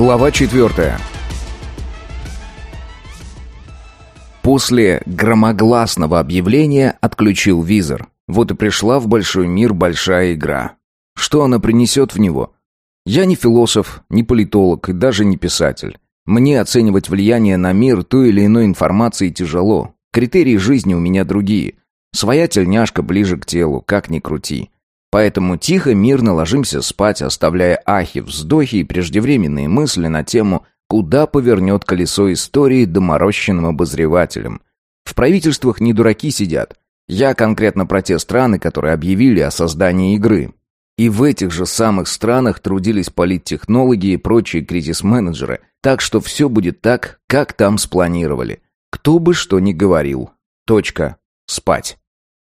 Глава четвертая. После громогласного объявления отключил визор. Вот и пришла в большой мир большая игра. Что она принесет в него? Я не философ, не политолог и даже не писатель. Мне оценивать влияние на мир той или иной информации тяжело. Критерии жизни у меня другие. Своя тельняшка ближе к телу, как ни крути. Поэтому тихо, мирно ложимся спать, оставляя ахи, вздохи и преждевременные мысли на тему, куда повернет колесо истории доморощенным обозревателем. В правительствах не дураки сидят. Я конкретно про те страны, которые объявили о создании игры. И в этих же самых странах трудились политтехнологи и прочие кризис-менеджеры, так что все будет так, как там спланировали. Кто бы что ни говорил. Точка. Спать.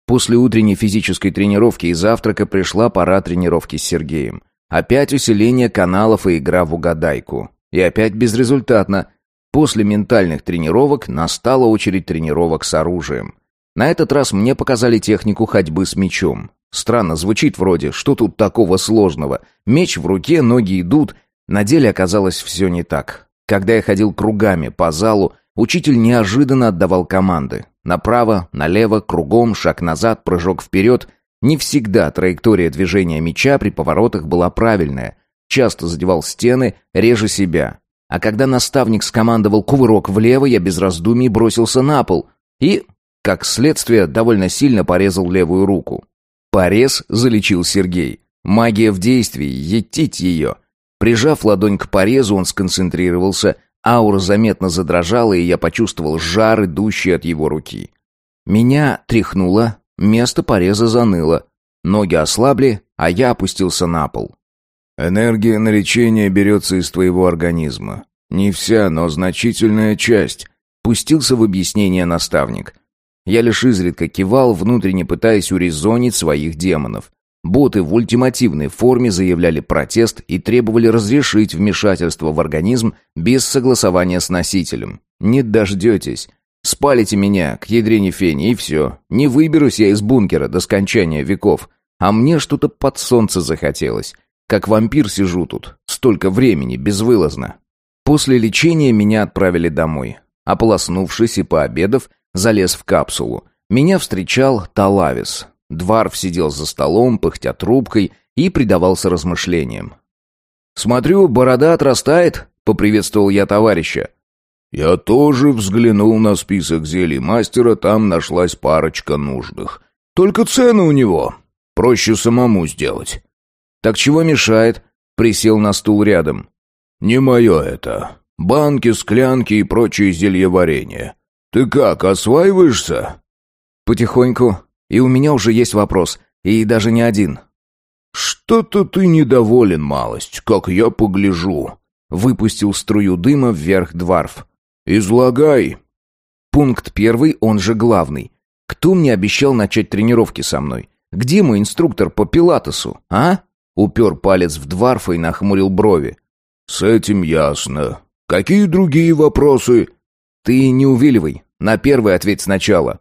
После утренней физической тренировки и завтрака пришла пора тренировки с Сергеем. Опять усиление каналов и игра в угадайку. И опять безрезультатно. После ментальных тренировок настала очередь тренировок с оружием. На этот раз мне показали технику ходьбы с мечом. Странно звучит вроде, что тут такого сложного? Меч в руке, ноги идут. На деле оказалось все не так. Когда я ходил кругами по залу, учитель неожиданно отдавал команды. Направо, налево, кругом, шаг назад, прыжок вперед. Не всегда траектория движения меча при поворотах была правильная. Часто задевал стены, реже себя. А когда наставник скомандовал кувырок влево, я без раздумий бросился на пол и, как следствие, довольно сильно порезал левую руку. Порез залечил Сергей. Магия в действии, етить ее. Прижав ладонь к порезу, он сконцентрировался, Аура заметно задрожала, и я почувствовал жар, идущий от его руки. Меня тряхнуло, место пореза заныло. Ноги ослабли, а я опустился на пол. «Энергия на лечение берется из твоего организма. Не вся, но значительная часть», — пустился в объяснение наставник. Я лишь изредка кивал, внутренне пытаясь урезонить своих демонов. Боты в ультимативной форме заявляли протест и требовали разрешить вмешательство в организм без согласования с носителем. Не дождетесь. Спалите меня к ядрене фени, и все. Не выберусь я из бункера до скончания веков. А мне что-то под солнце захотелось. Как вампир сижу тут. Столько времени, безвылазно. После лечения меня отправили домой. Ополоснувшись и пообедав, залез в капсулу. Меня встречал Талавис, Дварф сидел за столом, пыхтя трубкой, и предавался размышлениям. «Смотрю, борода отрастает», — поприветствовал я товарища. «Я тоже взглянул на список зелий мастера, там нашлась парочка нужных. Только цены у него. Проще самому сделать». «Так чего мешает?» — присел на стул рядом. «Не мое это. Банки, склянки и прочие зельеварения. Ты как, осваиваешься?» «Потихоньку. И у меня уже есть вопрос, и даже не один. «Что-то ты недоволен, малость, как я погляжу», — выпустил струю дыма вверх дворф. «Излагай». Пункт первый, он же главный. Кто мне обещал начать тренировки со мной? Где мой инструктор по пилатесу, а? Упер палец в дворфа и нахмурил брови. «С этим ясно. Какие другие вопросы?» «Ты не увиливай. На первый ответь сначала».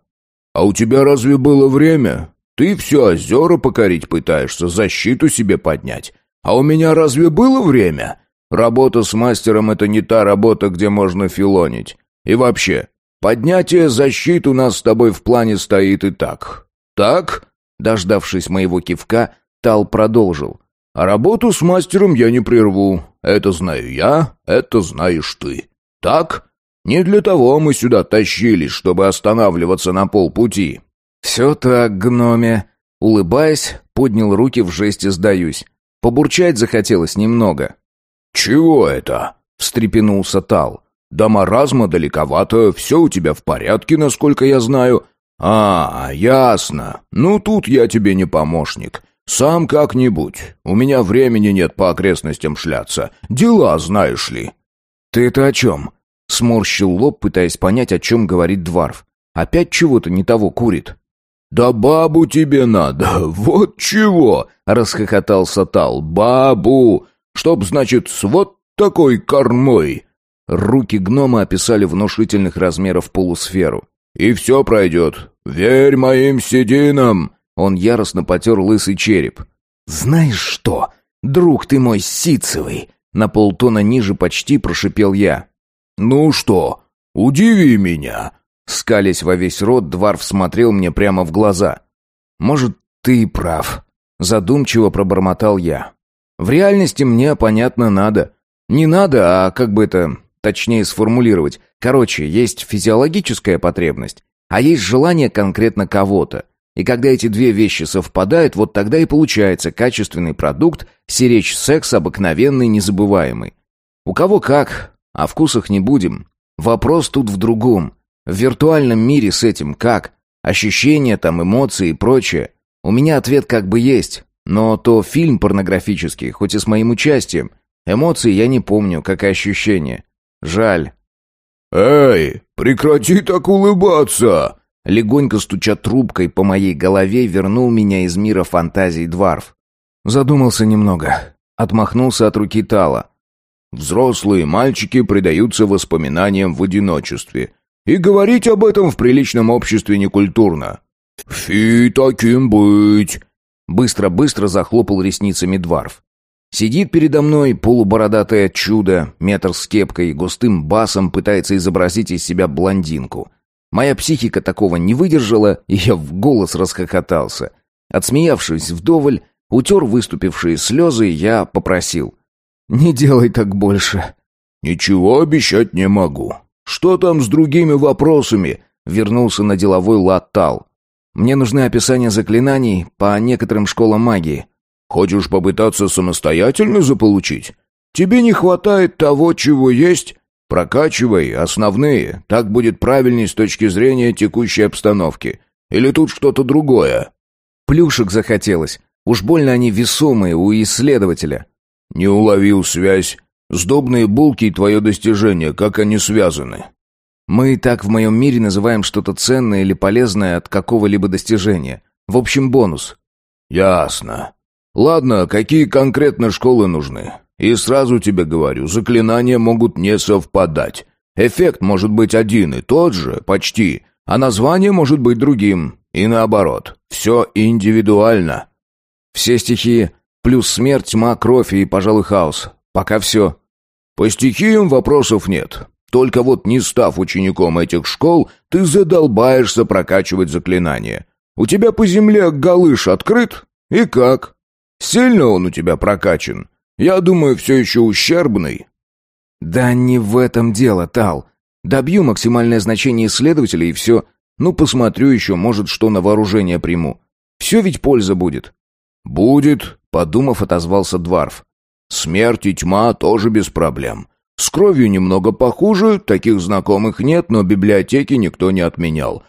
«А у тебя разве было время? Ты все озера покорить пытаешься, защиту себе поднять. А у меня разве было время? Работа с мастером — это не та работа, где можно филонить. И вообще, поднятие защит у нас с тобой в плане стоит и так. Так?» Дождавшись моего кивка, Тал продолжил. «А работу с мастером я не прерву. Это знаю я, это знаешь ты. Так?» Не для того мы сюда тащились, чтобы останавливаться на полпути». «Все так, гноме». Улыбаясь, поднял руки в жесте «сдаюсь». Побурчать захотелось немного. «Чего это?» — встрепенулся Тал. «До маразма далековато, все у тебя в порядке, насколько я знаю». «А, ясно. Ну, тут я тебе не помощник. Сам как-нибудь. У меня времени нет по окрестностям шляться. Дела, знаешь ли». «Ты это о чем?» Сморщил лоб, пытаясь понять, о чем говорит Дварф. Опять чего-то не того курит. «Да бабу тебе надо, вот чего!» — расхохотался Тал. «Бабу! Чтоб, значит, с вот такой кормой!» Руки гнома описали внушительных размеров полусферу. «И все пройдет. Верь моим сединам!» Он яростно потер лысый череп. «Знаешь что, друг ты мой ситцевый, На полтона ниже почти прошипел я. «Ну что, удиви меня!» Скалясь во весь рот, Дварф смотрел мне прямо в глаза. «Может, ты и прав», — задумчиво пробормотал я. «В реальности мне, понятно, надо. Не надо, а как бы это точнее сформулировать. Короче, есть физиологическая потребность, а есть желание конкретно кого-то. И когда эти две вещи совпадают, вот тогда и получается качественный продукт, сиречь секс обыкновенный, незабываемый. У кого как, о вкусах не будем. Вопрос тут в другом. В виртуальном мире с этим как? Ощущения там, эмоции и прочее. У меня ответ как бы есть, но то фильм порнографический, хоть и с моим участием. Эмоции я не помню, как и ощущения. Жаль. «Эй, прекрати так улыбаться!» Легонько стуча трубкой по моей голове, вернул меня из мира фантазий Дварф. Задумался немного. Отмахнулся от руки Тала. «Взрослые мальчики предаются воспоминаниям в одиночестве. И говорить об этом в приличном обществе некультурно. Фи, таким быть!» Быстро-быстро захлопал ресницами Дварф. Сидит передо мной полубородатое чудо, метр с кепкой, густым басом пытается изобразить из себя блондинку. Моя психика такого не выдержала, и я в голос расхохотался. Отсмеявшись вдоволь, утер выступившие слезы, я попросил. «Не делай так больше». «Ничего обещать не могу. Что там с другими вопросами?» Вернулся на деловой лад Тал. «Мне нужны описания заклинаний по некоторым школам магии». «Хочешь попытаться самостоятельно заполучить? Тебе не хватает того, чего есть?» Прокачивай основные, так будет правильней с точки зрения текущей обстановки. Или тут что-то другое? Плюшек захотелось. Уж больно они весомые у исследователя. Не уловил связь. Сдобные булки и твое достижение, как они связаны? Мы так в моем мире называем что-то ценное или полезное от какого-либо достижения. В общем, бонус. Ясно. Ладно, какие конкретно школы нужны? И сразу тебе говорю, заклинания могут не совпадать. Эффект может быть один и тот же, почти, а название может быть другим. И наоборот, все индивидуально. Все стихии, плюс смерть, тьма, кровь и, пожалуй, хаос. Пока все. По стихиям вопросов нет. Только вот не став учеником этих школ, ты задолбаешься прокачивать заклинания. У тебя по земле галыш открыт? И как? Сильно он у тебя прокачан? Я думаю, все еще ущербный». «Да не в этом дело, Тал. Добью максимальное значение исследователя и все. Ну, посмотрю еще, может, что на вооружение приму. Все ведь польза будет». «Будет», — подумав, отозвался Дварф. «Смерть и тьма тоже без проблем. С кровью немного похуже, таких знакомых нет, но библиотеки никто не отменял.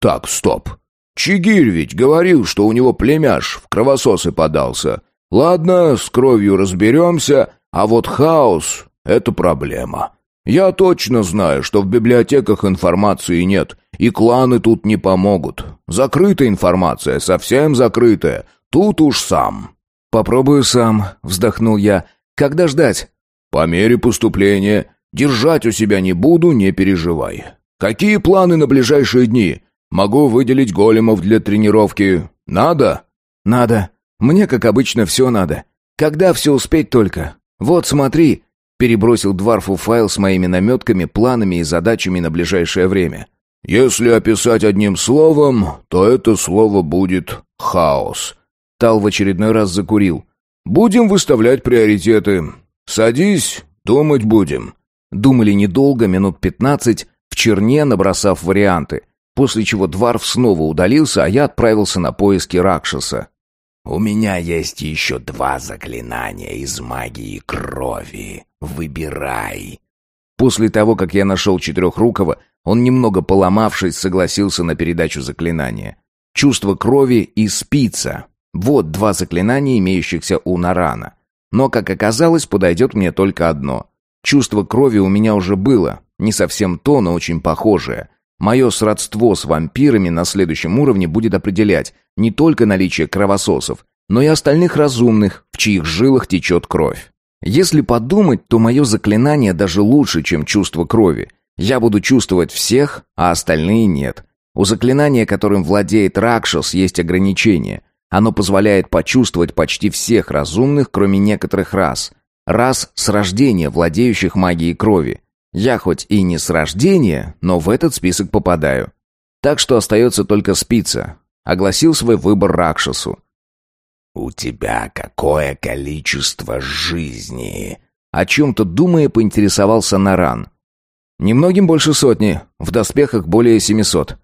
Так, стоп. Чигирь ведь говорил, что у него племяш в кровососы подался. Ладно, с кровью разберемся, а вот хаос — это проблема. Я точно знаю, что в библиотеках информации нет, и кланы тут не помогут. Закрытая информация, совсем закрытая. Тут уж сам. Попробую сам, вздохнул я. Когда ждать? По мере поступления. Держать у себя не буду, не переживай. Какие планы на ближайшие дни? Могу выделить големов для тренировки. Надо? Надо. Мне, как обычно, все надо. Когда все успеть только? Вот, смотри!» Перебросил Дварфу файл с моими наметками, планами и задачами на ближайшее время. «Если описать одним словом, то это слово будет «хаос». Тал в очередной раз закурил. «Будем выставлять приоритеты. Садись, думать будем». Думали недолго, минут пятнадцать, в черне набросав варианты, после чего Дварф снова удалился, а я отправился на поиски Ракшаса. «У меня есть еще два заклинания из магии крови. Выбирай». После того, как я нашел Четырехрукого, он, немного поломавшись, согласился на передачу заклинания. Чувство крови и спица. Вот два заклинания, имеющихся у Нарана. Но, как оказалось, подойдет мне только одно. Чувство крови у меня уже было. Не совсем то, но очень похожее. Мое сродство с вампирами на следующем уровне будет определять не только наличие кровососов, но и остальных разумных, в чьих жилах течет кровь. Если подумать, то мое заклинание даже лучше, чем чувство крови. Я буду чувствовать всех, а остальные нет. У заклинания, которым владеет Ракшас, есть ограничения. Оно позволяет почувствовать почти всех разумных, кроме некоторых рас. раз с рождения владеющих магией крови. Я хоть и не с рождения, но в этот список попадаю. Так что остается только спица. Огласил свой выбор Ракшасу. «У тебя какое количество жизни?» О чем-то думая, поинтересовался Наран. «Немногим больше сотни, в доспехах более семисот».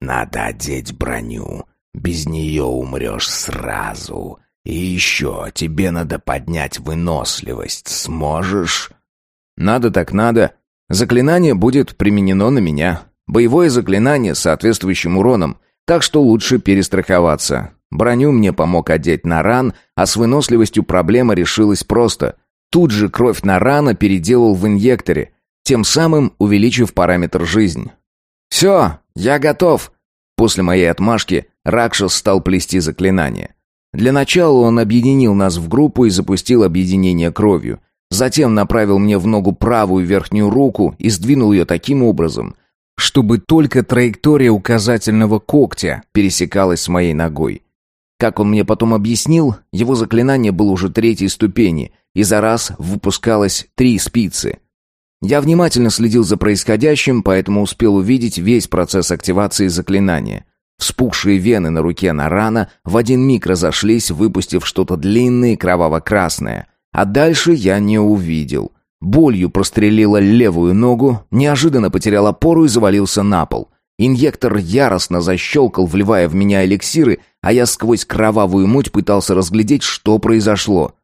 «Надо одеть броню. Без нее умрешь сразу. И еще тебе надо поднять выносливость. Сможешь?» «Надо так надо. Заклинание будет применено на меня. Боевое заклинание с соответствующим уроном, так что лучше перестраховаться. Броню мне помог одеть на ран, а с выносливостью проблема решилась просто. Тут же кровь на рана переделал в инъекторе, тем самым увеличив параметр жизнь. «Все, я готов!» После моей отмашки Ракшас стал плести заклинание. Для начала он объединил нас в группу и запустил объединение кровью. Затем направил мне в ногу правую верхнюю руку и сдвинул ее таким образом, чтобы только траектория указательного когтя пересекалась с моей ногой. Как он мне потом объяснил, его заклинание было уже третьей ступени, и за раз выпускалось три спицы. Я внимательно следил за происходящим, поэтому успел увидеть весь процесс активации заклинания. Вспухшие вены на руке Нарана в один миг разошлись, выпустив что-то длинное и кроваво-красное. А дальше я не увидел. Болью прострелила левую ногу, неожиданно потерял опору и завалился на пол. Инъектор яростно защелкал, вливая в меня эликсиры, а я сквозь кровавую муть пытался разглядеть, что произошло.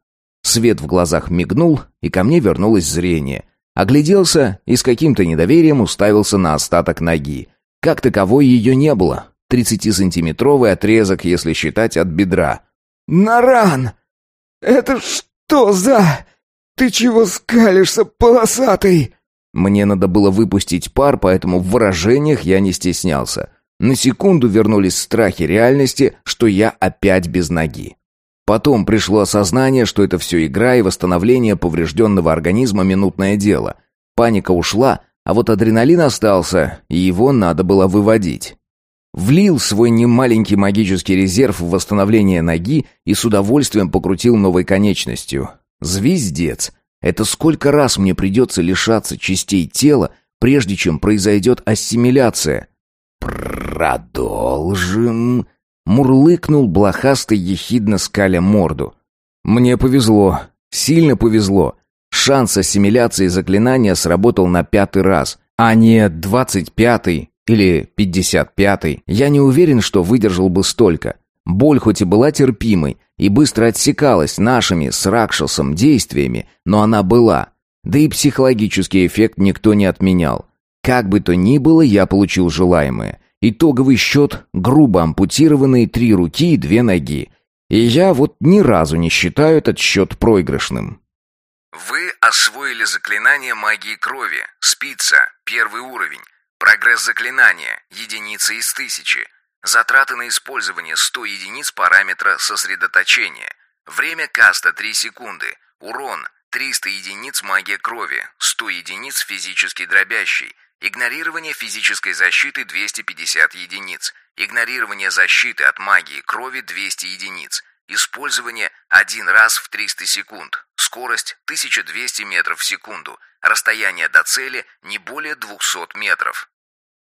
Свет в глазах мигнул, и ко мне вернулось зрение. Огляделся и с каким-то недоверием уставился на остаток ноги. Как таковой ее не было. Тридцатисантиметровый отрезок, если считать от бедра. «Наран! Это что за...» «Ты чего скалишься, полосатый?» Мне надо было выпустить пар, поэтому в выражениях я не стеснялся. На секунду вернулись страхи реальности, что я опять без ноги. Потом пришло осознание, что это все игра и восстановление поврежденного организма минутное дело. Паника ушла, а вот адреналин остался, и его надо было выводить. Влил свой немаленький магический резерв в восстановление ноги и с удовольствием покрутил новой конечностью. Звездец. Это сколько раз мне придется лишаться частей тела, прежде чем произойдет ассимиляция? «Продолжим», — мурлыкнул блохастый ехидно скаля морду. «Мне повезло. Сильно повезло. Шанс ассимиляции заклинания сработал на пятый раз, а не двадцать пятый или пятьдесят пятый. Я не уверен, что выдержал бы столько. Боль хоть и была терпимой и быстро отсекалась нашими с Ракшасом действиями, но она была. Да и психологический эффект никто не отменял. Как бы то ни было, я получил желаемое. Итоговый счет – грубо ампутированные три руки и две ноги. И я вот ни разу не считаю этот счет проигрышным. Вы освоили заклинание магии крови. Спица. Первый уровень. Прогресс заклинания. Единица из тысячи. Затраты на использование 100 единиц параметра сосредоточения. Время каста 3 секунды. Урон 300 единиц магия крови, 100 единиц физически дробящий. Игнорирование физической защиты 250 единиц. Игнорирование защиты от магии крови 200 единиц. Использование один раз в 300 секунд. Скорость 1200 метров в секунду. Расстояние до цели не более 200 метров.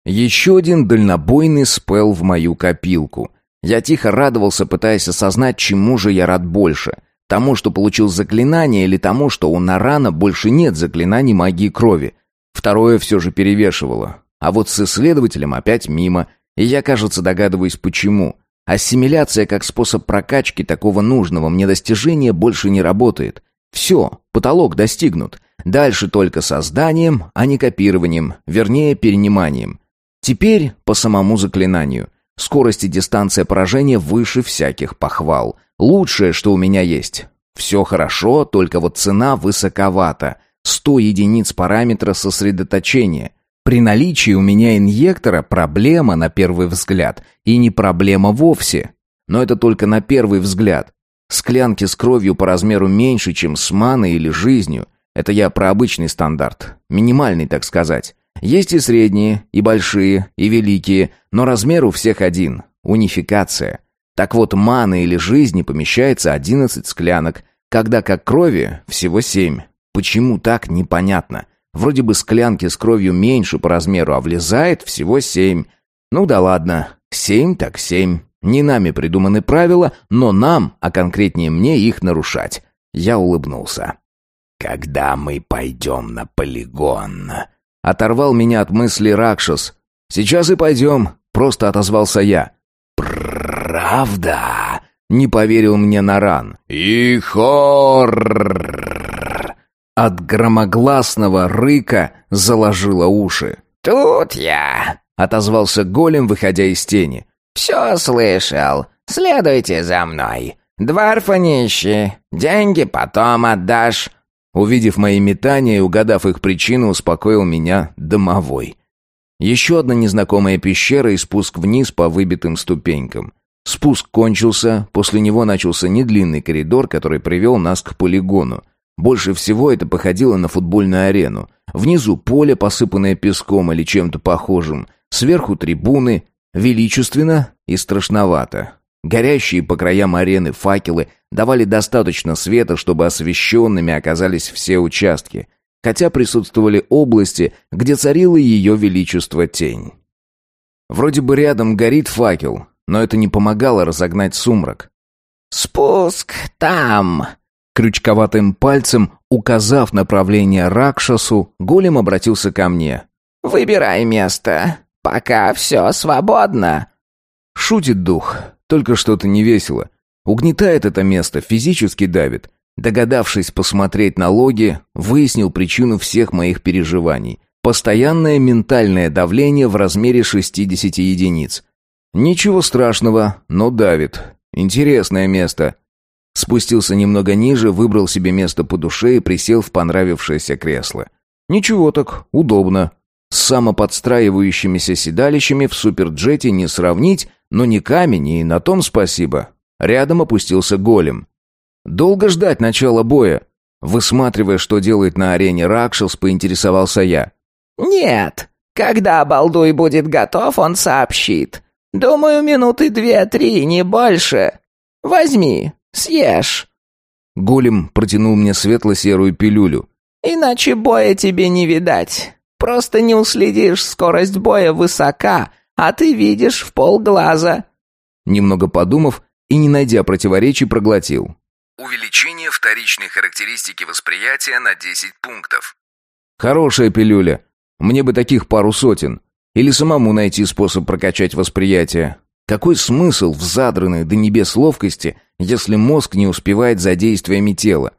Еще один дальнобойный спел в мою копилку. Я тихо радовался, пытаясь осознать, чему же я рад больше. Тому, что получил заклинание, или тому, что у Нарана больше нет заклинаний магии крови. Второе все же перевешивало. А вот с исследователем опять мимо. И я, кажется, догадываюсь, почему. Ассимиляция как способ прокачки такого нужного мне достижения больше не работает. Все, потолок достигнут. Дальше только созданием, а не копированием, вернее, перениманием. Теперь по самому заклинанию. Скорость и дистанция поражения выше всяких похвал. Лучшее, что у меня есть. Все хорошо, только вот цена высоковата. 100 единиц параметра сосредоточения. При наличии у меня инъектора проблема на первый взгляд. И не проблема вовсе. Но это только на первый взгляд. Склянки с кровью по размеру меньше, чем с маной или жизнью. Это я про обычный стандарт. Минимальный, так сказать. Есть и средние, и большие, и великие, но размер у всех один – унификация. Так вот, маны или жизни помещается 11 склянок, когда как крови всего семь. Почему так, непонятно. Вроде бы склянки с кровью меньше по размеру, а влезает всего семь. Ну да ладно, семь так семь. Не нами придуманы правила, но нам, а конкретнее мне, их нарушать. Я улыбнулся. «Когда мы пойдем на полигон?» Оторвал меня от мысли Ракшас. «Сейчас и пойдем», — просто отозвался я. «Правда?» — не поверил мне Наран. «Ихор!» От громогласного рыка заложило уши. «Тут я!» — отозвался голем, выходя из тени. «Все слышал. Следуйте за мной. Дварфа нищий. Деньги потом отдашь». Увидев мои метания и угадав их причину, успокоил меня домовой. Еще одна незнакомая пещера и спуск вниз по выбитым ступенькам. Спуск кончился, после него начался недлинный коридор, который привел нас к полигону. Больше всего это походило на футбольную арену. Внизу поле, посыпанное песком или чем-то похожим. Сверху трибуны, Величественно и страшновато. Горящие по краям арены факелы давали достаточно света, чтобы освещенными оказались все участки, хотя присутствовали области, где царила ее величество тень. Вроде бы рядом горит факел, но это не помогало разогнать сумрак. «Спуск там!» Крючковатым пальцем, указав направление Ракшасу, голем обратился ко мне. «Выбирай место. Пока все свободно». Шутит дух, только что-то не весело. Угнетает это место, физически давит. Догадавшись посмотреть на логи, выяснил причину всех моих переживаний. Постоянное ментальное давление в размере 60 единиц. Ничего страшного, но давит. Интересное место. Спустился немного ниже, выбрал себе место по душе и присел в понравившееся кресло. Ничего так, удобно. С самоподстраивающимися седалищами в суперджете не сравнить, но не камень, и на том спасибо. Рядом опустился голем. Долго ждать начала боя. Высматривая, что делает на арене Ракшас, поинтересовался я. «Нет. Когда Балдуй будет готов, он сообщит. Думаю, минуты две-три, не больше. Возьми, съешь». Голем протянул мне светло-серую пилюлю. «Иначе боя тебе не видать. Просто не уследишь, скорость боя высока, а ты видишь в полглаза». Немного подумав и не найдя противоречий, проглотил. Увеличение вторичной характеристики восприятия на 10 пунктов. Хорошая пилюля. Мне бы таких пару сотен. Или самому найти способ прокачать восприятие. Какой смысл в задранной до небес ловкости, если мозг не успевает за действиями тела?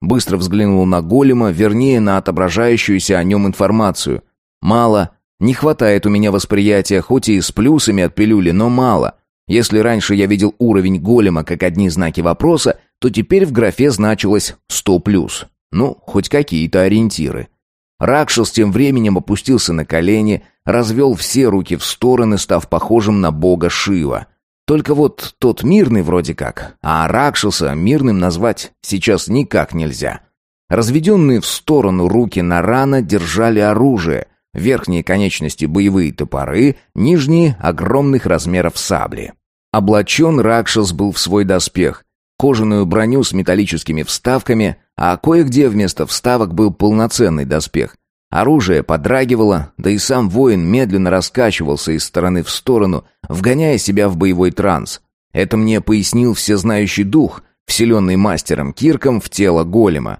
Быстро взглянул на голема, вернее, на отображающуюся о нем информацию. Мало. Не хватает у меня восприятия, хоть и с плюсами от пилюли, но мало. Если раньше я видел уровень голема как одни знаки вопроса, то теперь в графе значилось 100+. Ну, хоть какие-то ориентиры. Ракшас тем временем опустился на колени, развел все руки в стороны, став похожим на бога Шива. Только вот тот мирный вроде как, а Ракшаса мирным назвать сейчас никак нельзя. Разведенные в сторону руки Нарана держали оружие, верхние конечности боевые топоры, нижние огромных размеров сабли. Облачен Ракшас был в свой доспех, кожаную броню с металлическими вставками, а кое-где вместо вставок был полноценный доспех, Оружие подрагивало, да и сам воин медленно раскачивался из стороны в сторону, вгоняя себя в боевой транс. Это мне пояснил всезнающий дух, вселенный мастером Кирком в тело голема.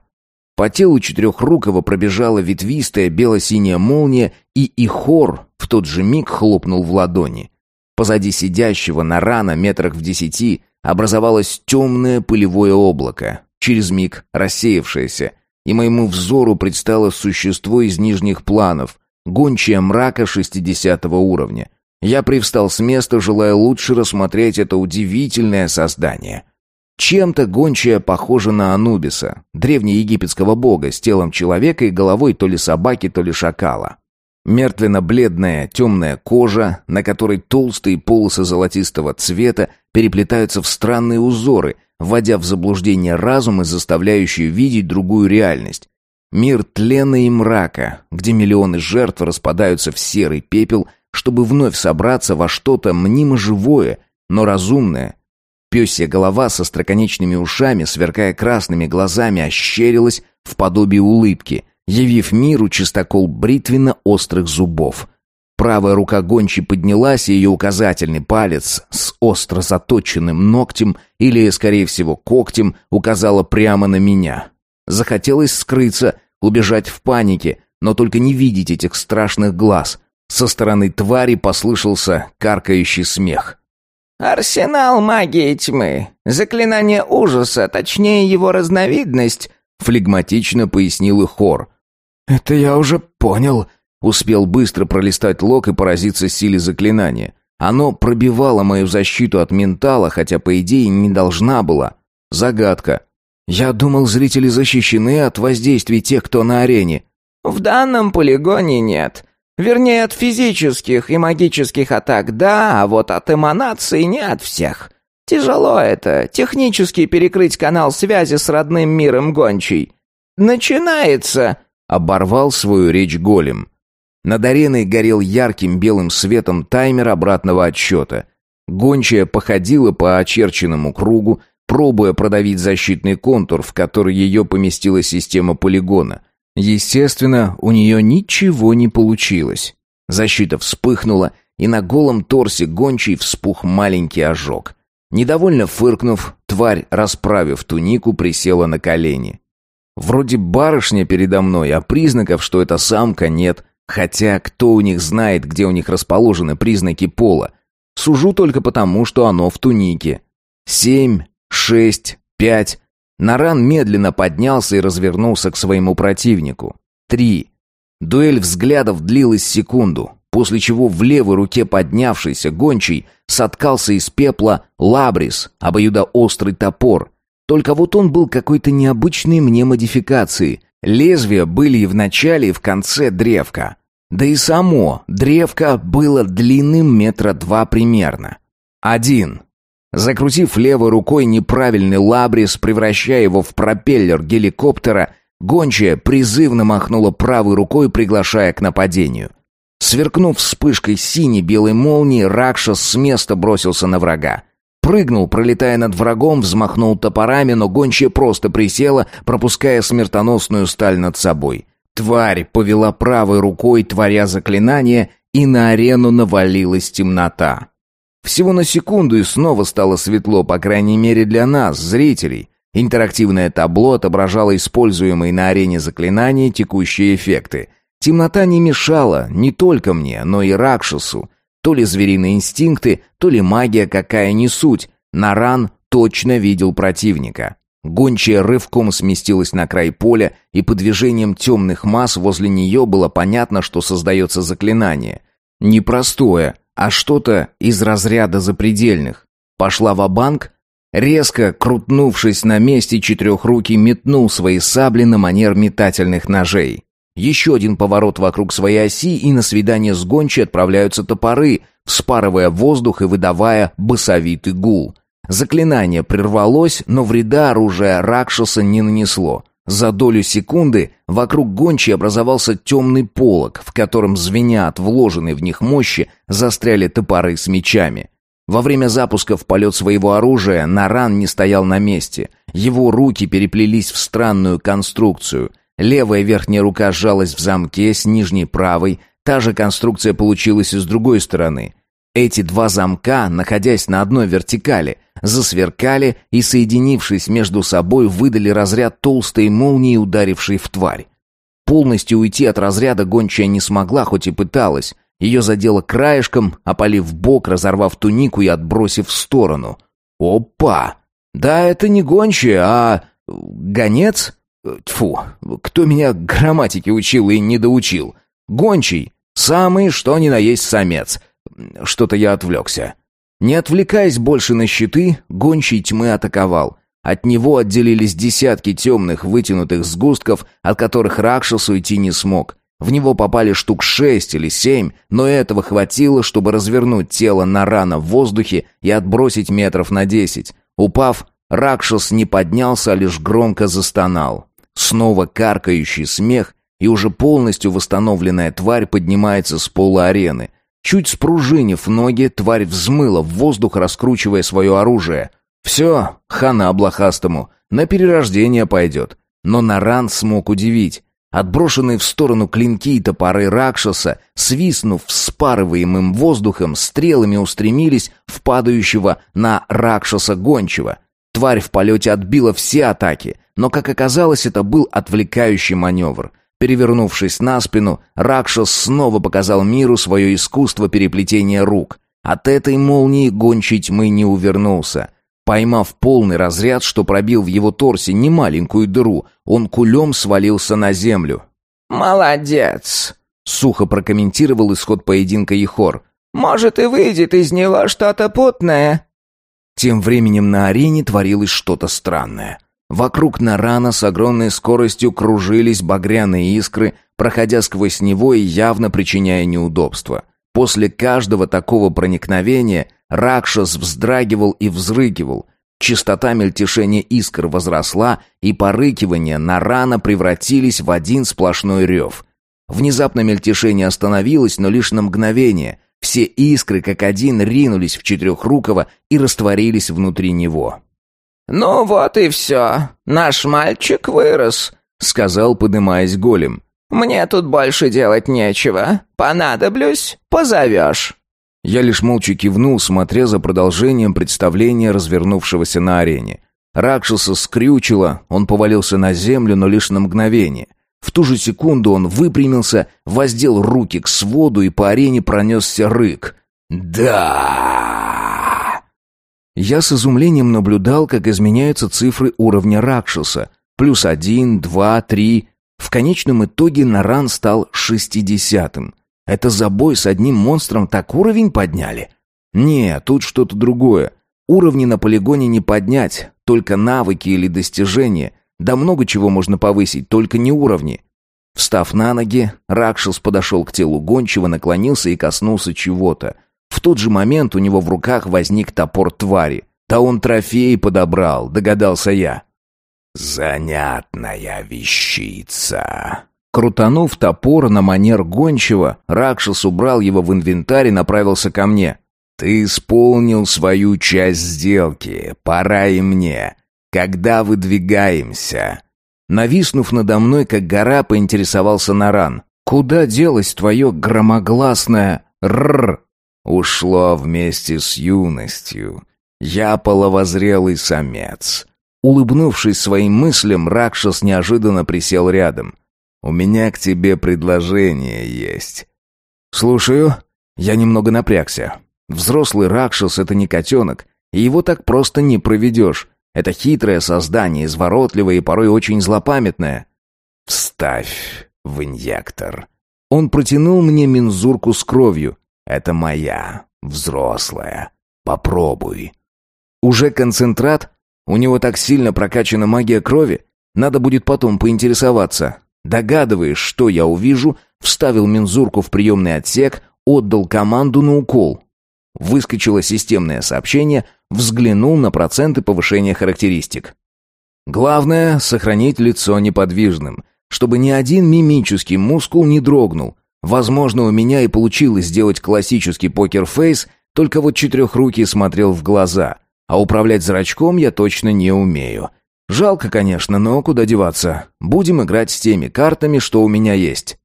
По телу четырехрукого пробежала ветвистая бело-синяя молния, и Ихор в тот же миг хлопнул в ладони. Позади сидящего на рана метрах в десяти образовалось темное пылевое облако, через миг рассеявшееся — и моему взору предстало существо из нижних планов, гончая мрака шестидесятого уровня. Я привстал с места, желая лучше рассмотреть это удивительное создание. Чем-то гончая похожа на Анубиса, древнеегипетского бога с телом человека и головой то ли собаки, то ли шакала. Мертвенно-бледная темная кожа, на которой толстые полосы золотистого цвета переплетаются в странные узоры, вводя в заблуждение разум и заставляющие видеть другую реальность. Мир тлена и мрака, где миллионы жертв распадаются в серый пепел, чтобы вновь собраться во что-то мнимо живое, но разумное. Пёсья голова со строконечными ушами, сверкая красными глазами, ощерилась в подобии улыбки, явив миру чистокол бритвенно-острых зубов. Правая рука гончей поднялась, и ее указательный палец с остро заточенным ногтем, или, скорее всего, когтем, указала прямо на меня. Захотелось скрыться, убежать в панике, но только не видеть этих страшных глаз. Со стороны твари послышался каркающий смех. «Арсенал магии тьмы. Заклинание ужаса, точнее его разновидность», — флегматично пояснил и хор. «Это я уже понял», — успел быстро пролистать лог и поразиться силе заклинания. Оно пробивало мою защиту от ментала, хотя, по идее, не должна была. Загадка. Я думал, зрители защищены от воздействий тех, кто на арене. «В данном полигоне нет. Вернее, от физических и магических атак да, а вот от эманации не от всех. Тяжело это, технически перекрыть канал связи с родным миром гончий. Начинается!» — оборвал свою речь голем. Над ареной горел ярким белым светом таймер обратного отсчета. Гончая походила по очерченному кругу, пробуя продавить защитный контур, в который ее поместила система полигона — Естественно, у нее ничего не получилось. Защита вспыхнула, и на голом торсе гончей вспух маленький ожог. Недовольно фыркнув, тварь, расправив тунику, присела на колени. Вроде барышня передо мной, а признаков, что это самка, нет. Хотя кто у них знает, где у них расположены признаки пола. Сужу только потому, что оно в тунике. Семь, шесть, пять. Наран медленно поднялся и развернулся к своему противнику. Три. Дуэль взглядов длилась секунду, после чего в левой руке поднявшийся гончий соткался из пепла лабрис, обоюдоострый топор. Только вот он был какой-то необычной мне модификации. Лезвия были и в начале, и в конце древка. Да и само древко было длинным метра два примерно. Один. Закрутив левой рукой неправильный лабрис, превращая его в пропеллер геликоптера, гончая призывно махнула правой рукой, приглашая к нападению. Сверкнув вспышкой синей-белой молнии, Ракшас с места бросился на врага. Прыгнул, пролетая над врагом, взмахнул топорами, но гончая просто присела, пропуская смертоносную сталь над собой. Тварь повела правой рукой, творя заклинание, и на арену навалилась темнота. Всего на секунду и снова стало светло, по крайней мере для нас, зрителей. Интерактивное табло отображало используемые на арене заклинания текущие эффекты. Темнота не мешала не только мне, но и Ракшасу. То ли звериные инстинкты, то ли магия какая ни суть. Наран точно видел противника. Гончая рывком сместилась на край поля, и по движениям темных масс возле нее было понятно, что создается заклинание. Непростое, а что-то из разряда запредельных. Пошла в банк резко крутнувшись на месте, четырехрукий метнул свои сабли на манер метательных ножей. Еще один поворот вокруг своей оси, и на свидание с гончей отправляются топоры, вспарывая воздух и выдавая басовитый гул. Заклинание прервалось, но вреда оружия Ракшаса не нанесло. За долю секунды вокруг гончей образовался темный полог, в котором, звеня от вложенной в них мощи, застряли топоры с мечами. Во время запуска в полет своего оружия Наран не стоял на месте. Его руки переплелись в странную конструкцию. Левая верхняя рука сжалась в замке с нижней правой, та же конструкция получилась и с другой стороны. Эти два замка, находясь на одной вертикали, засверкали и, соединившись между собой, выдали разряд толстой молнии, ударившей в тварь. Полностью уйти от разряда гончая не смогла, хоть и пыталась. Ее задело краешком, опалив бок, разорвав тунику и отбросив в сторону. Опа! Да это не гончая, а... гонец? Тфу, кто меня грамматике учил и не доучил? Гончий, самый что ни на есть самец. Что-то я отвлекся. Не отвлекаясь больше на щиты, гончий тьмы атаковал. От него отделились десятки темных вытянутых сгустков, от которых Ракшас уйти не смог. В него попали штук шесть или семь, но этого хватило, чтобы развернуть тело на рано в воздухе и отбросить метров на десять. Упав, Ракшас не поднялся, а лишь громко застонал. Снова каркающий смех, и уже полностью восстановленная тварь поднимается с пола арены. Чуть спружинив ноги, тварь взмыла в воздух, раскручивая свое оружие. Все, хана облахастому, на перерождение пойдет. Но Наран смог удивить. Отброшенные в сторону клинки и топоры Ракшаса, свистнув вспарываемым воздухом, стрелами устремились в падающего на Ракшаса гончего. Тварь в полете отбила все атаки, но, как оказалось, это был отвлекающий маневр. Перевернувшись на спину, Ракшас снова показал миру свое искусство переплетения рук. От этой молнии гончий тьмы не увернулся. Поймав полный разряд, что пробил в его торсе немаленькую дыру, он кулем свалился на землю. «Молодец!» — сухо прокомментировал исход поединка Ехор. «Может, и выйдет из него что-то путное». Тем временем на арене творилось что-то странное. Вокруг Нарана с огромной скоростью кружились багряные искры, проходя сквозь него и явно причиняя неудобства. После каждого такого проникновения Ракшас вздрагивал и взрыкивал. Частота мельтешения искр возросла, и порыкивания на рано превратились в один сплошной рев. Внезапно мельтешение остановилось, но лишь на мгновение. Все искры, как один, ринулись в Четырехрукого и растворились внутри него. «Ну вот и все. Наш мальчик вырос», — сказал, подымаясь голем. «Мне тут больше делать нечего. Понадоблюсь, позовешь». Я лишь молча кивнул, смотря за продолжением представления, развернувшегося на арене. Ракшаса скрючило, он повалился на землю, но лишь на мгновение. В ту же секунду он выпрямился, воздел руки к своду, и по арене пронесся рык. «Да!» Я с изумлением наблюдал, как изменяются цифры уровня Ракшаса. Плюс один, два, три. В конечном итоге Наран стал шестидесятым. Это за бой с одним монстром так уровень подняли? Не, тут что-то другое. Уровни на полигоне не поднять, только навыки или достижения. Да много чего можно повысить, только не уровни. Встав на ноги, Ракшас подошел к телу гончего, наклонился и коснулся чего-то. В тот же момент у него в руках возник топор твари. Да он трофей подобрал, догадался я. «Занятная вещица», Крутанув топор на манер гончего, Ракшас убрал его в инвентарь и направился ко мне. «Ты исполнил свою часть сделки, пора и мне. Когда выдвигаемся?» Нависнув надо мной, как гора, поинтересовался Наран. «Куда делось твое громогласное «рррр»?» «Ушло вместе с юностью. Я половозрелый самец». Улыбнувшись своим мыслям, Ракшас неожиданно присел рядом. У меня к тебе предложение есть». «Слушаю». Я немного напрягся. Взрослый Ракшас — это не котенок, и его так просто не проведешь. Это хитрое создание, изворотливое и порой очень злопамятное. «Вставь в инъектор». Он протянул мне мензурку с кровью. «Это моя, взрослая. Попробуй». «Уже концентрат? У него так сильно прокачана магия крови? Надо будет потом поинтересоваться». Догадываясь, что я увижу, вставил мензурку в приемный отсек, отдал команду на укол. Выскочило системное сообщение, взглянул на проценты повышения характеристик. Главное — сохранить лицо неподвижным, чтобы ни один мимический мускул не дрогнул. Возможно, у меня и получилось сделать классический покер-фейс, только вот четырехрукий смотрел в глаза, а управлять зрачком я точно не умею. Жалко, конечно, но куда деваться. Будем играть с теми картами, что у меня есть.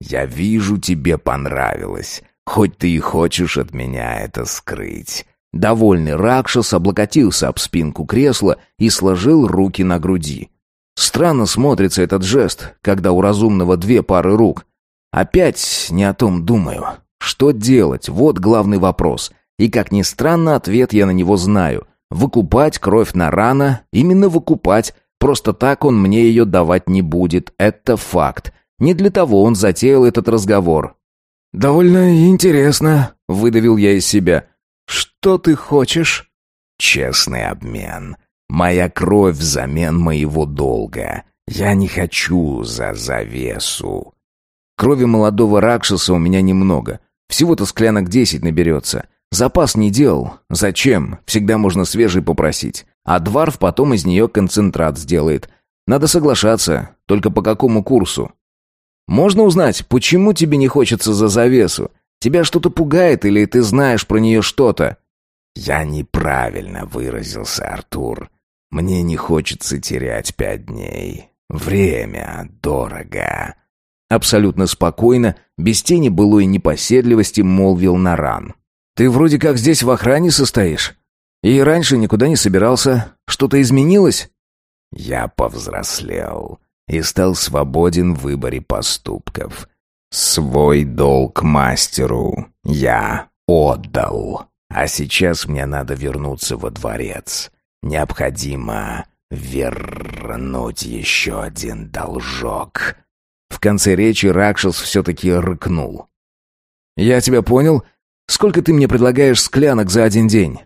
Я вижу, тебе понравилось. Хоть ты и хочешь от меня это скрыть. Довольный Ракшас облокотился об спинку кресла и сложил руки на груди. Странно смотрится этот жест, когда у разумного две пары рук. Опять не о том думаю. Что делать? Вот главный вопрос. И, как ни странно, ответ я на него знаю. Выкупать кровь на рана, именно выкупать, просто так он мне ее давать не будет, это факт. Не для того он затеял этот разговор. «Довольно интересно», — выдавил я из себя. «Что ты хочешь?» «Честный обмен. Моя кровь взамен моего долга. Я не хочу за завесу». Крови молодого Ракшаса у меня немного. Всего-то склянок десять наберется. Запас не делал. Зачем? Всегда можно свежий попросить. А Дварф потом из нее концентрат сделает. Надо соглашаться. Только по какому курсу? Можно узнать, почему тебе не хочется за завесу? Тебя что-то пугает или ты знаешь про нее что-то? Я неправильно выразился, Артур. Мне не хочется терять пять дней. Время дорого. Абсолютно спокойно, без тени былой непоседливости, молвил Наран. «Ты вроде как здесь в охране состоишь. И раньше никуда не собирался. Что-то изменилось?» «Я повзрослел и стал свободен в выборе поступков. Свой долг мастеру я отдал. А сейчас мне надо вернуться во дворец. Необходимо вернуть еще один должок. В конце речи Ракшас все-таки рыкнул. «Я тебя понял. Сколько ты мне предлагаешь склянок за один день?»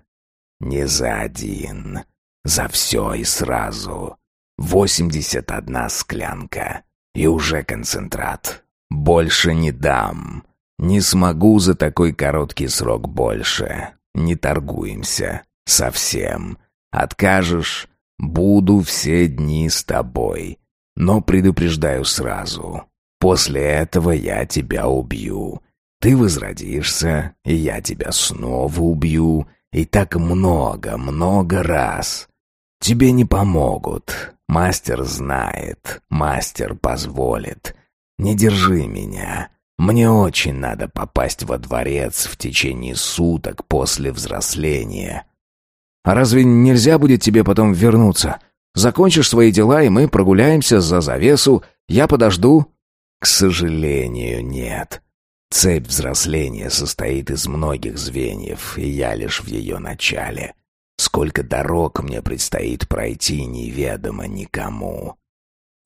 «Не за один. За все и сразу. Восемьдесят одна склянка. И уже концентрат. Больше не дам. Не смогу за такой короткий срок больше. Не торгуемся. Совсем. Откажешь, буду все дни с тобой. Но предупреждаю сразу. После этого я тебя убью. Ты возродишься, и я тебя снова убью. И так много, много раз. Тебе не помогут. Мастер знает, мастер позволит. Не держи меня. Мне очень надо попасть во дворец в течение суток после взросления. А разве нельзя будет тебе потом вернуться? Закончишь свои дела, и мы прогуляемся за завесу. Я подожду. К сожалению, нет. Цепь взросления состоит из многих звеньев, и я лишь в ее начале. Сколько дорог мне предстоит пройти, неведомо никому.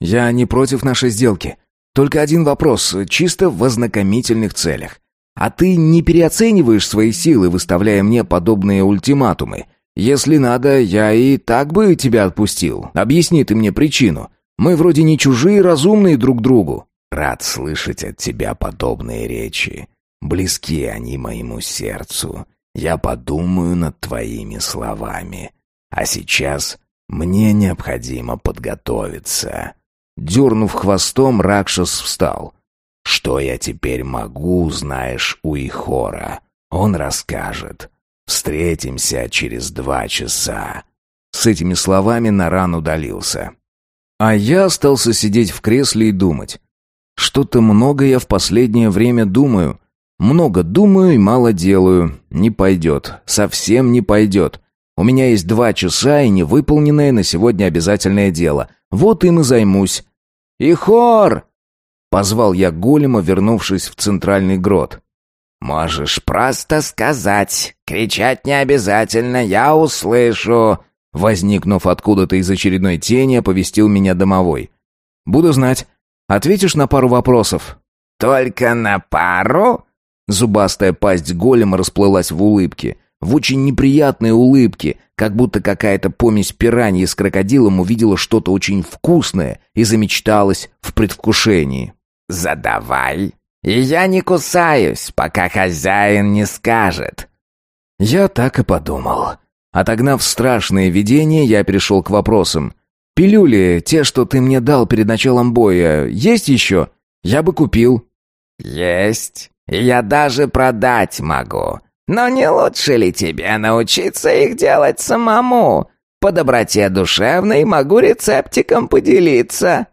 Я не против нашей сделки. Только один вопрос, чисто в ознакомительных целях. А ты не переоцениваешь свои силы, выставляя мне подобные ультиматумы? Если надо, я и так бы тебя отпустил. Объясни ты мне причину. Мы вроде не чужие, разумные друг другу. Рад слышать от тебя подобные речи. Близки они моему сердцу. Я подумаю над твоими словами. А сейчас мне необходимо подготовиться. Дернув хвостом, Ракшас встал. «Что я теперь могу, знаешь, у Ихора? Он расскажет. Встретимся через два часа». С этими словами Наран удалился. А я остался сидеть в кресле и думать. Что-то много я в последнее время думаю. Много думаю и мало делаю. Не пойдет. Совсем не пойдет. У меня есть два часа и невыполненное на сегодня обязательное дело. Вот им и займусь. «Ихор!» — позвал я голема, вернувшись в центральный грот. «Можешь просто сказать. Кричать не обязательно, я услышу!» Возникнув откуда-то из очередной тени, оповестил меня домовой. «Буду знать. Ответишь на пару вопросов?» «Только на пару?» Зубастая пасть голема расплылась в улыбке. В очень неприятной улыбке, как будто какая-то помесь пираньи с крокодилом увидела что-то очень вкусное и замечталась в предвкушении. «Задавай, и я не кусаюсь, пока хозяин не скажет». Я так и подумал. Отогнав страшное видение, я перешел к вопросам. «Пилюли, те, что ты мне дал перед началом боя, есть еще? Я бы купил». «Есть. Я даже продать могу. Но не лучше ли тебе научиться их делать самому? По доброте душевной могу рецептиком поделиться».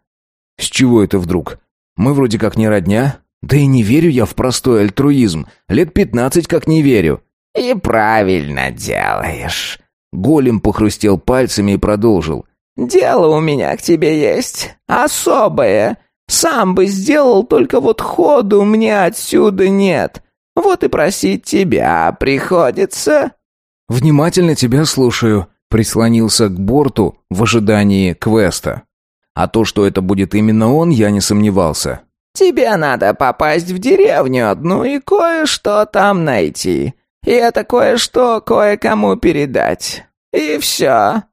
«С чего это вдруг? Мы вроде как не родня. Да и не верю я в простой альтруизм. Лет пятнадцать как не верю». «И правильно делаешь». Голем похрустел пальцами и продолжил. «Дело у меня к тебе есть. Особое. Сам бы сделал, только вот ходу мне отсюда нет. Вот и просить тебя приходится». «Внимательно тебя слушаю», — прислонился к борту в ожидании квеста. А то, что это будет именно он, я не сомневался. «Тебе надо попасть в деревню одну и кое-что там найти. И это кое-что кое-кому передать. И все».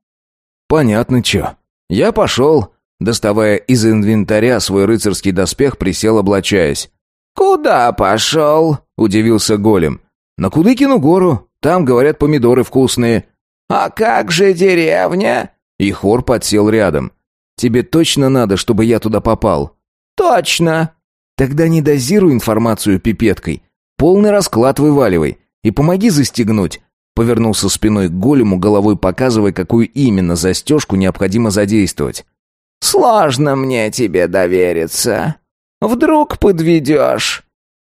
«Понятно, чё. Я пошел». Доставая из инвентаря свой рыцарский доспех, присел, облачаясь. «Куда пошел?» — удивился голем. «На Кудыкину гору. Там, говорят, помидоры вкусные». «А как же деревня?» И хор подсел рядом. «Тебе точно надо, чтобы я туда попал?» «Точно». «Тогда не дозируй информацию пипеткой. Полный расклад вываливай. И помоги застегнуть. Повернулся спиной к голему, головой показывая, какую именно застежку необходимо задействовать. «Сложно мне тебе довериться. Вдруг подведешь?»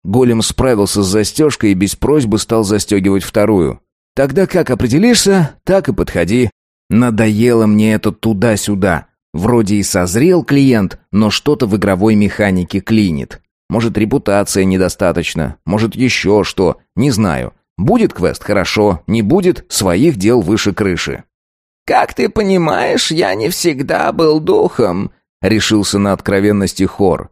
Голем справился с застежкой и без просьбы стал застегивать вторую. «Тогда как определишься, так и подходи. Надоело мне это туда-сюда. Вроде и созрел клиент, но что-то в игровой механике клинит. Может, репутация недостаточно, может, еще что, не знаю. Будет квест – хорошо, не будет – своих дел выше крыши. «Как ты понимаешь, я не всегда был духом», — решился на откровенности хор.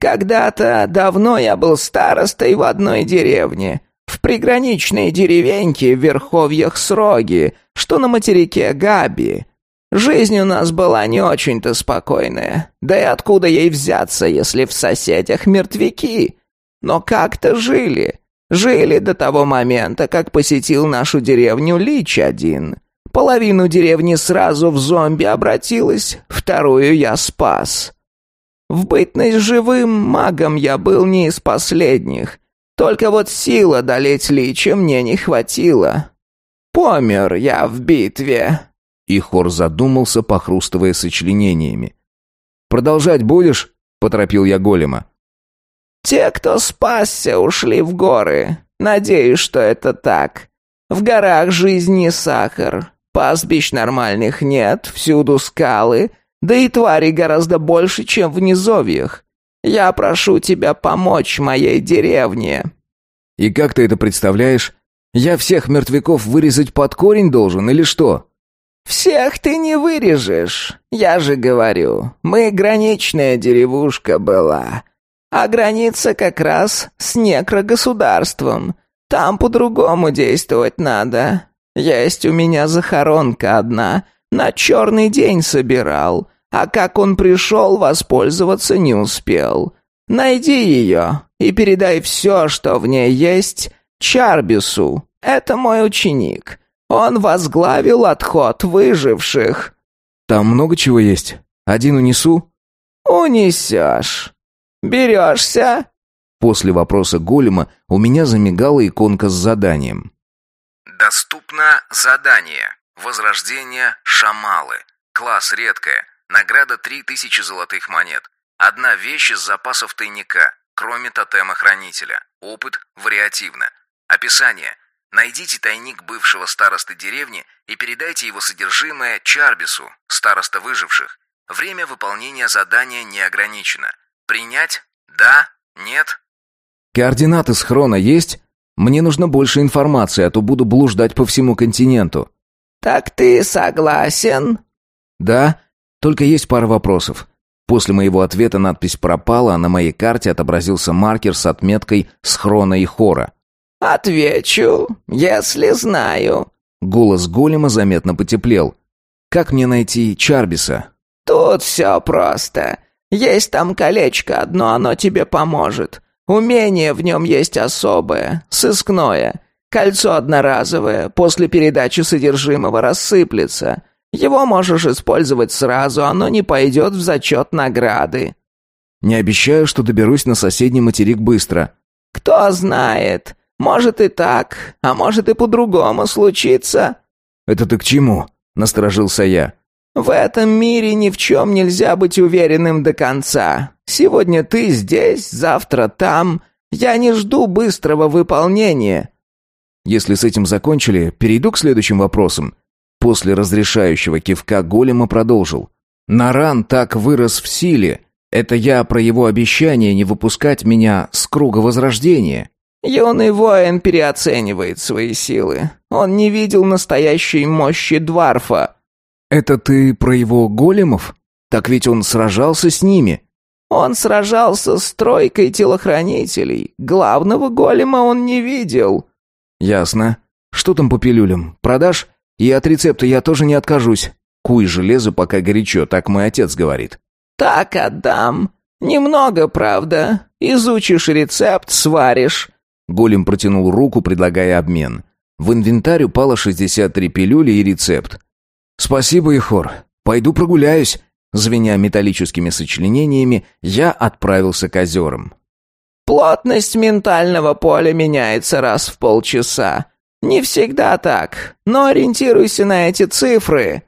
«Когда-то давно я был старостой в одной деревне, в приграничной деревеньке в верховьях Сроги, что на материке Габи. Жизнь у нас была не очень-то спокойная, да и откуда ей взяться, если в соседях мертвяки? Но как-то жили, жили до того момента, как посетил нашу деревню Лич один». Половину деревни сразу в зомби обратилась, вторую я спас. В бытность живым магом я был не из последних. Только вот сила долеть лича мне не хватило. Помер я в битве». И хор задумался, похрустывая сочленениями. «Продолжать будешь?» — поторопил я голема. «Те, кто спасся, ушли в горы. Надеюсь, что это так. В горах жизни сахар. Пастбищ нормальных нет, всюду скалы, да и тварей гораздо больше, чем в низовьях. Я прошу тебя помочь моей деревне». «И как ты это представляешь? Я всех мертвяков вырезать под корень должен или что?» «Всех ты не вырежешь. Я же говорю, мы граничная деревушка была. А граница как раз с некрогосударством. Там по-другому действовать надо. Есть у меня захоронка одна, на черный день собирал, а как он пришел, воспользоваться не успел. Найди ее и передай все, что в ней есть, Чарбису. Это мой ученик. Он возглавил отход выживших». «Там много чего есть. Один унесу?» «Унесешь. Берешься?» После вопроса голема у меня замигала иконка с заданием. Доступно задание. Возрождение Шамалы. Класс редкое. Награда 3000 золотых монет. Одна вещь из запасов тайника, кроме тотема хранителя. Опыт вариативно. Описание. Найдите тайник бывшего старосты деревни и передайте его содержимое Чарбису, староста выживших. Время выполнения задания не ограничено. Принять? Да? Нет? Координаты схрона есть? Мне нужно больше информации, а то буду блуждать по всему континенту». «Так ты согласен?» «Да, только есть пара вопросов». После моего ответа надпись пропала, а на моей карте отобразился маркер с отметкой «Схрона и Хора». «Отвечу, если знаю». Голос голема заметно потеплел. «Как мне найти Чарбиса?» «Тут все просто. Есть там колечко одно, оно тебе поможет. Умение в нем есть особое, сыскное. Кольцо одноразовое, после передачи содержимого рассыплется. Его можешь использовать сразу, оно не пойдет в зачет награды». «Не обещаю, что доберусь на соседний материк быстро». «Кто знает. Может и так, а может и по-другому случится». «Это ты к чему?» — насторожился я. В этом мире ни в чем нельзя быть уверенным до конца. Сегодня ты здесь, завтра там. Я не жду быстрого выполнения». Если с этим закончили, перейду к следующим вопросам. После разрешающего кивка голема продолжил. Наран так вырос в силе. Это я про его обещание не выпускать меня с круга возрождения. Юный воин переоценивает свои силы. Он не видел настоящей мощи Дварфа. «Это ты про его големов? Так ведь он сражался с ними». «Он сражался с тройкой телохранителей. Главного голема он не видел». «Ясно. Что там по пилюлям? Продашь? И от рецепта я тоже не откажусь. Куй железо, пока горячо, так мой отец говорит». «Так отдам. Немного, правда. Изучишь рецепт, сваришь». Голем протянул руку, предлагая обмен. В инвентарь упало 63 пилюли и рецепт. «Спасибо, Ихор. Пойду прогуляюсь». Звеня металлическими сочленениями, я отправился к озерам. «Плотность ментального поля меняется раз в полчаса. Не всегда так, но ориентируйся на эти цифры».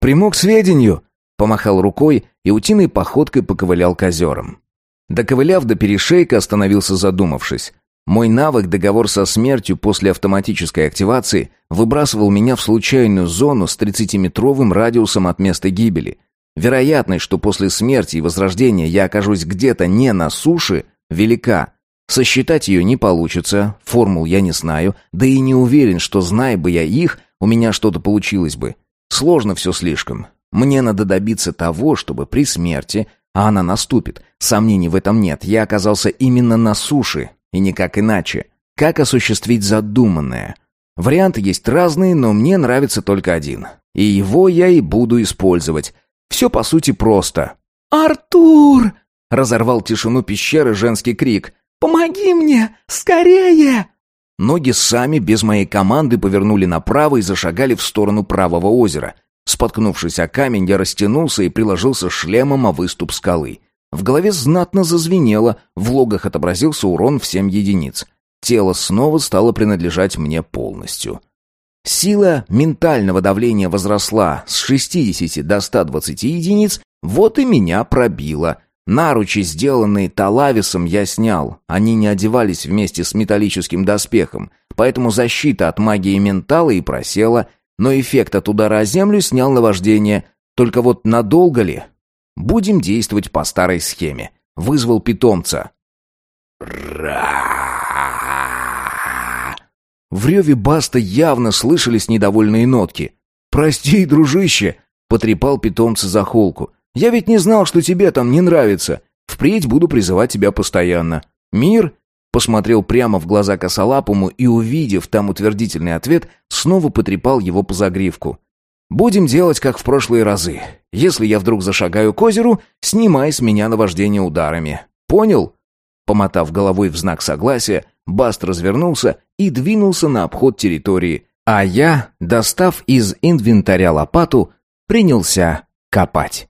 «Приму к сведению», — помахал рукой и утиной походкой поковылял к озерам. Доковыляв до перешейка, остановился задумавшись. Мой навык «Договор со смертью» после автоматической активации выбрасывал меня в случайную зону с 30-метровым радиусом от места гибели. Вероятность, что после смерти и возрождения я окажусь где-то не на суше, велика. Сосчитать ее не получится, формул я не знаю, да и не уверен, что, зная бы я их, у меня что-то получилось бы. Сложно все слишком. Мне надо добиться того, чтобы при смерти, а она наступит, сомнений в этом нет, я оказался именно на суше, и никак иначе. Как осуществить задуманное? Варианты есть разные, но мне нравится только один. И его я и буду использовать. Все по сути просто. «Артур!» — разорвал тишину пещеры женский крик. «Помоги мне! Скорее!» Ноги сами, без моей команды, повернули направо и зашагали в сторону правого озера. Споткнувшись о камень, я растянулся и приложился шлемом о выступ скалы. В голове знатно зазвенело, в логах отобразился урон в семь единиц. Тело снова стало принадлежать мне полностью. Сила ментального давления возросла с 60 до 120 единиц, вот и меня пробило. Наручи, сделанные Талависом, я снял. Они не одевались вместе с металлическим доспехом, поэтому защита от магии ментала и просела, но эффект от удара о землю снял наваждение. Только вот надолго ли? Будем действовать по старой схеме. Вызвал питомца. В реве Баста явно слышались недовольные нотки. «Прости, дружище!» — потрепал питомца за холку. «Я ведь не знал, что тебе там не нравится. Впредь буду призывать тебя постоянно. Мир?» Посмотрел прямо в глаза косолапому и, увидев там утвердительный ответ, снова потрепал его по загривку. «Будем делать, как в прошлые разы. Если я вдруг зашагаю к озеру, снимай с меня наваждение ударами. Понял?» Помотав головой в знак согласия, Баст развернулся и двинулся на обход территории, а я, достав из инвентаря лопату, принялся копать.